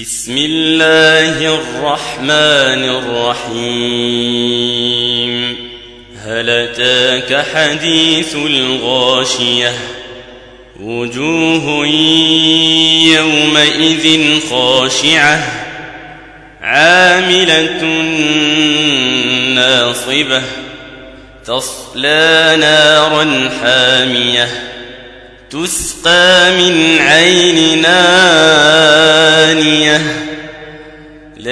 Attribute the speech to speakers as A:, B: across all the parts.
A: بسم الله الرحمن الرحيم. هل أتاك حديث الغاشية؟ وجوه يومئذ خاشعة. عاملة ناصبة. تصلى نارا حامية. تسقى من عين نانيه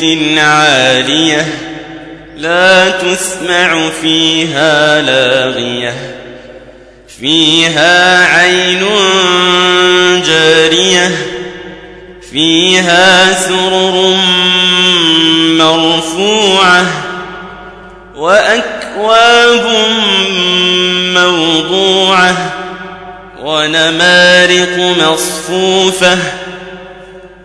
A: جنه عالية لا تسمع فيها لاغية فيها عين جارية فيها سرر مرفوعة وأكواب موضوعة ونمارق مصفوفة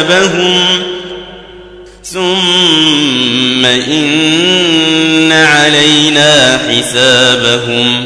A: ايابهم ثم ان علينا حسابهم